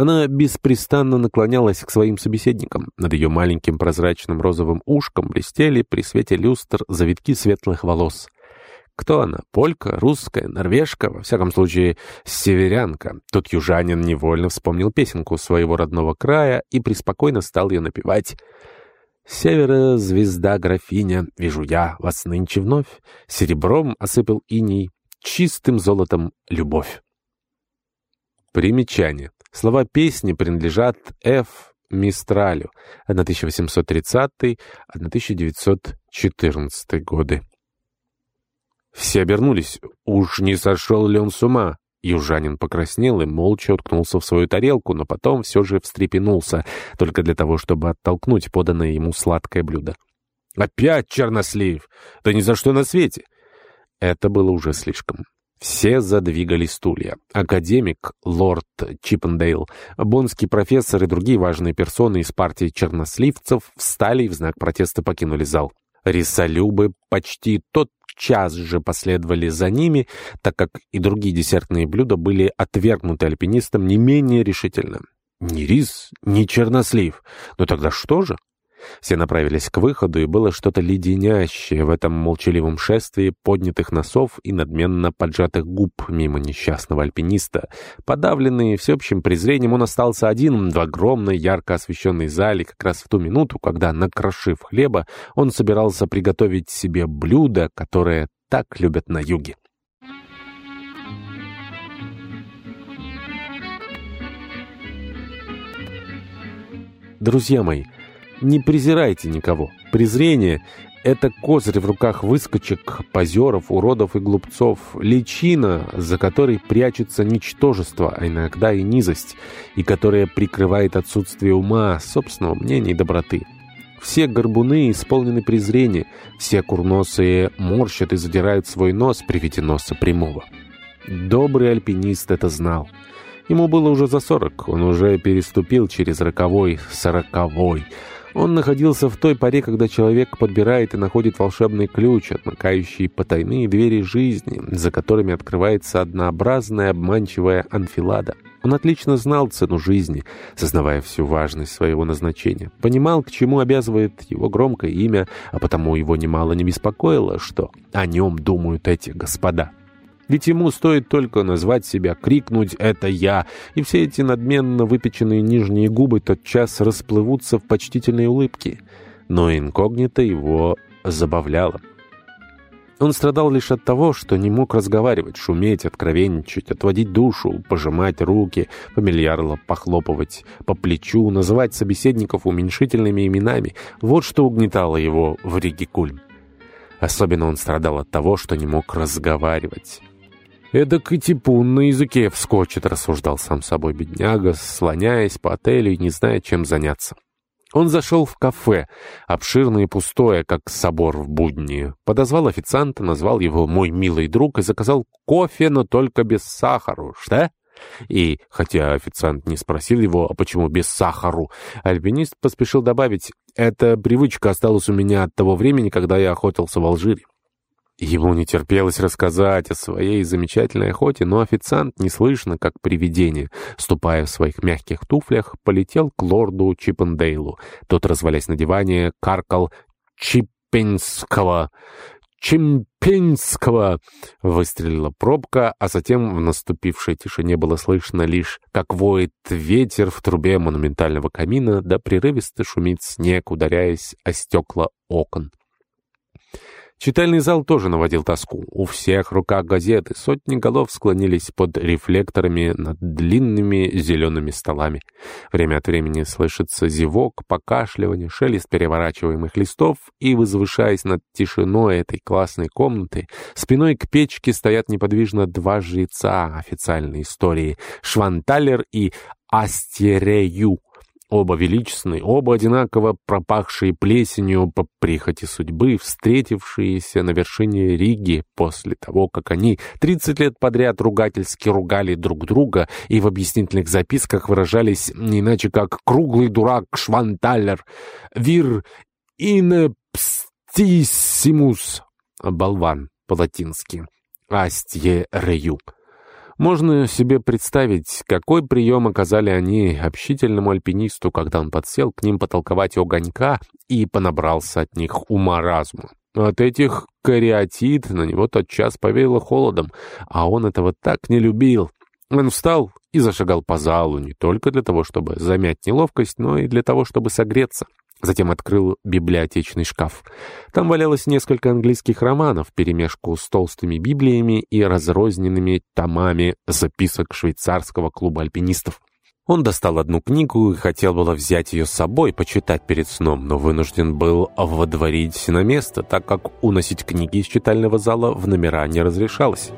Она беспрестанно наклонялась к своим собеседникам. Над ее маленьким прозрачным розовым ушком блестели при свете люстр завитки светлых волос. Кто она? Полька? Русская? Норвежка? Во всяком случае, северянка. Тут южанин невольно вспомнил песенку своего родного края и преспокойно стал ее напевать. «Севера звезда графиня, вижу я вас нынче вновь, серебром осыпал иней, чистым золотом любовь». Примечание. Слова песни принадлежат Ф. Мистралю 1830-1914 годы. Все обернулись. Уж не сошел ли он с ума? Южанин покраснел и молча уткнулся в свою тарелку, но потом все же встрепенулся, только для того, чтобы оттолкнуть поданное ему сладкое блюдо. «Опять чернослив! Да ни за что на свете!» Это было уже слишком. Все задвигали стулья. Академик, лорд Чиппендейл, бонский профессор и другие важные персоны из партии черносливцев встали и в знак протеста покинули зал. Рисолюбы почти тот час же последовали за ними, так как и другие десертные блюда были отвергнуты альпинистам не менее решительно. Ни рис, ни чернослив. Но тогда что же? Все направились к выходу, и было что-то леденящее в этом молчаливом шествии поднятых носов и надменно поджатых губ мимо несчастного альпиниста. Подавленный всеобщим презрением, он остался один в огромной ярко освещенной зале как раз в ту минуту, когда, накрошив хлеба, он собирался приготовить себе блюдо, которое так любят на юге. Друзья мои, не презирайте никого. Презрение — это козырь в руках выскочек, позеров, уродов и глупцов, личина, за которой прячется ничтожество, а иногда и низость, и которая прикрывает отсутствие ума, собственного мнения и доброты. Все горбуны исполнены презрения, все курносые морщат и задирают свой нос при виде носа прямого. Добрый альпинист это знал. Ему было уже за сорок, он уже переступил через роковой, сороковой, он находился в той поре, когда человек подбирает и находит волшебный ключ, отмыкающий потайные двери жизни, за которыми открывается однообразная обманчивая анфилада. Он отлично знал цену жизни, сознавая всю важность своего назначения. Понимал, к чему обязывает его громкое имя, а потому его немало не беспокоило, что о нем думают эти господа. Ведь ему стоит только назвать себя, крикнуть «это я», и все эти надменно выпеченные нижние губы тотчас расплывутся в почтительной улыбке. Но инкогнито его забавляло. Он страдал лишь от того, что не мог разговаривать, шуметь, откровенничать, отводить душу, пожимать руки, фамильярло похлопывать по плечу, называть собеседников уменьшительными именами. Вот что угнетало его в Ригикульм. Особенно он страдал от того, что не мог разговаривать. «Эдак и типун на языке вскочит», — рассуждал сам собой бедняга, слоняясь по отелю и не зная, чем заняться. Он зашел в кафе, обширное и пустое, как собор в будни. Подозвал официанта, назвал его «мой милый друг» и заказал кофе, но только без сахара. Что? И, хотя официант не спросил его, а почему без сахару, альпинист поспешил добавить «эта привычка осталась у меня от того времени, когда я охотился в Алжире». Ему не терпелось рассказать о своей замечательной охоте, но официант, неслышно, как привидение, ступая в своих мягких туфлях, полетел к лорду Чиппендейлу. Тот, развалясь на диване, каркал «Чиппинского!» «Чемпинского!» Выстрелила пробка, а затем в наступившей тишине было слышно лишь, как воет ветер в трубе монументального камина, да прерывисто шумит снег, ударяясь о стекла окон. Читальный зал тоже наводил тоску. У всех руках газеты, сотни голов склонились под рефлекторами над длинными зелеными столами. Время от времени слышится зевок, покашливание, шелест переворачиваемых листов, и, возвышаясь над тишиной этой классной комнаты, спиной к печке стоят неподвижно два жреца официальной истории — Шванталер и Астерею — Оба величественные, оба одинаково пропахшие плесенью по прихоти судьбы, встретившиеся на вершине Риги после того, как они 30 лет подряд ругательски ругали друг друга и в объяснительных записках выражались не иначе как «круглый дурак Шванталер», «вир инепстиссимус», «болван» по-латински, «астье рею». Можно себе представить, какой прием оказали они общительному альпинисту, когда он подсел к ним потолковать огонька и понабрался от них ума разума. От этих кариатид на него тотчас повеяло холодом, а он этого так не любил. Он встал и зашагал по залу не только для того, чтобы замять неловкость, но и для того, чтобы согреться. Затем открыл библиотечный шкаф. Там валялось несколько английских романов, перемешку с толстыми библиями и разрозненными томами записок швейцарского клуба альпинистов. Он достал одну книгу и хотел было взять ее с собой, почитать перед сном, но вынужден был водворить на место, так как уносить книги из читального зала в номера не разрешалось.